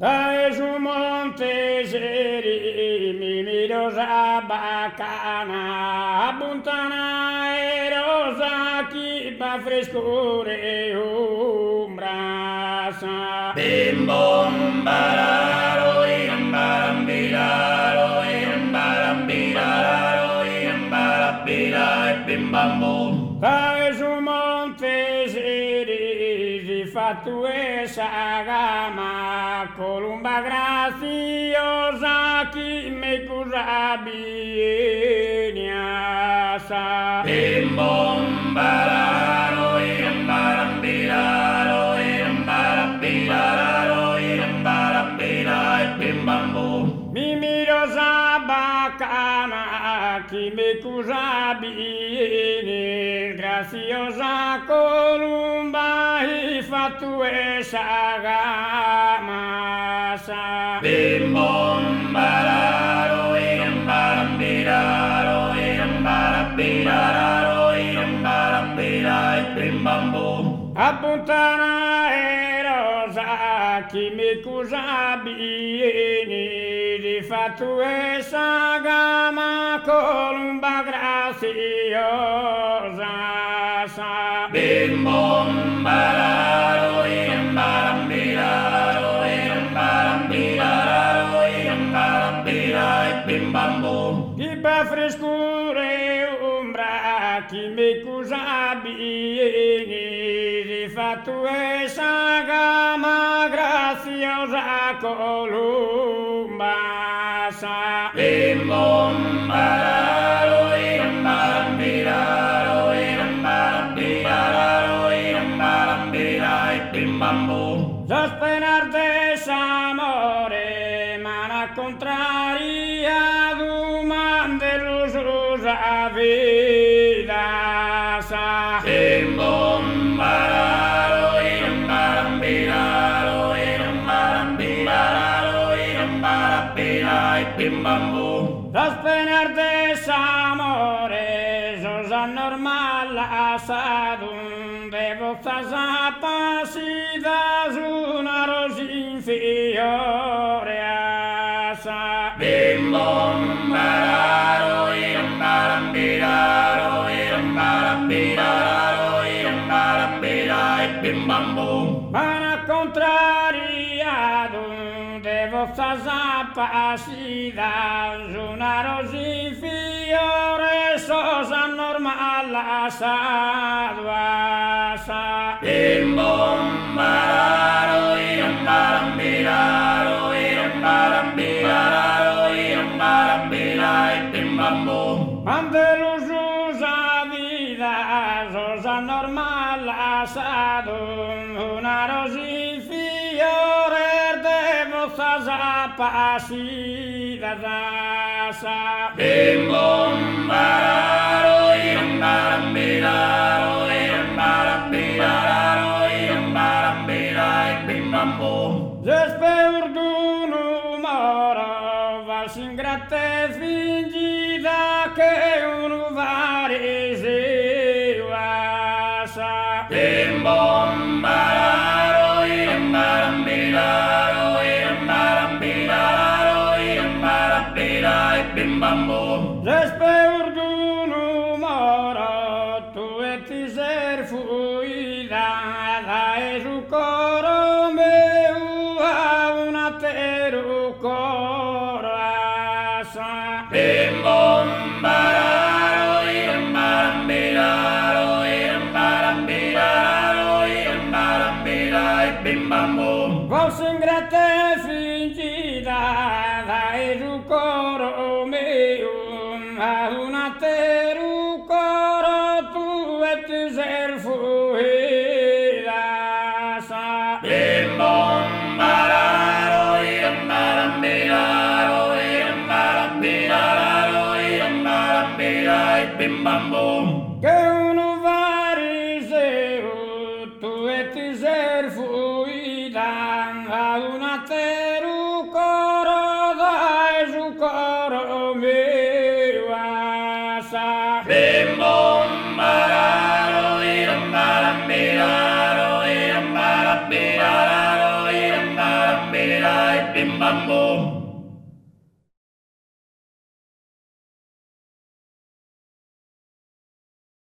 Dai su monte seri, mi miro bacana, buntana e rosa, chi fa frescure umbrasa. Bim bom bararo, im baram biraro, im baram biraro, im baram biraro, bim bam bom. Statuesa gama, columba graciosa, chi me curabina sa. In bombararo, in barambiraro, in barambiraro, in barambira, in bambo. Mi miro sa bacana, chi me curabina, graciosa columba. Sagamasam Bim Bom Bararo Idam Baram Biraro Idam Baram Biraro Idam Baram Birai Bim Bom Apuntará Erosa que me cusabieni De fato é Sagama Columba Graciosa kimikuzabiri fatuesa gama graziosa kolumbasa Limbombaro irambambiraro irambambiraro irambambirai pimbambo Las penas de amore mana contraria duman de luz Azpen arte zamore, zoza normal azadun, bebo zaza pasi da zun arrozin fiore azadun. Bim bom! Vozza zappa asida, una rosi fiore, sosa normala sadua sa. Bim bomba. paasi da rasa bim bom bararo iram baram biraro iram baram biraro iram baram birai bim bam bom Zespeur d'un umore va s'ingratte sfingida che un uvare asa. Bim bom bararo, im baram biraro, im baram biraro, bim bom. Voce ingrate fingida, da es un coro meu, a una teru boom.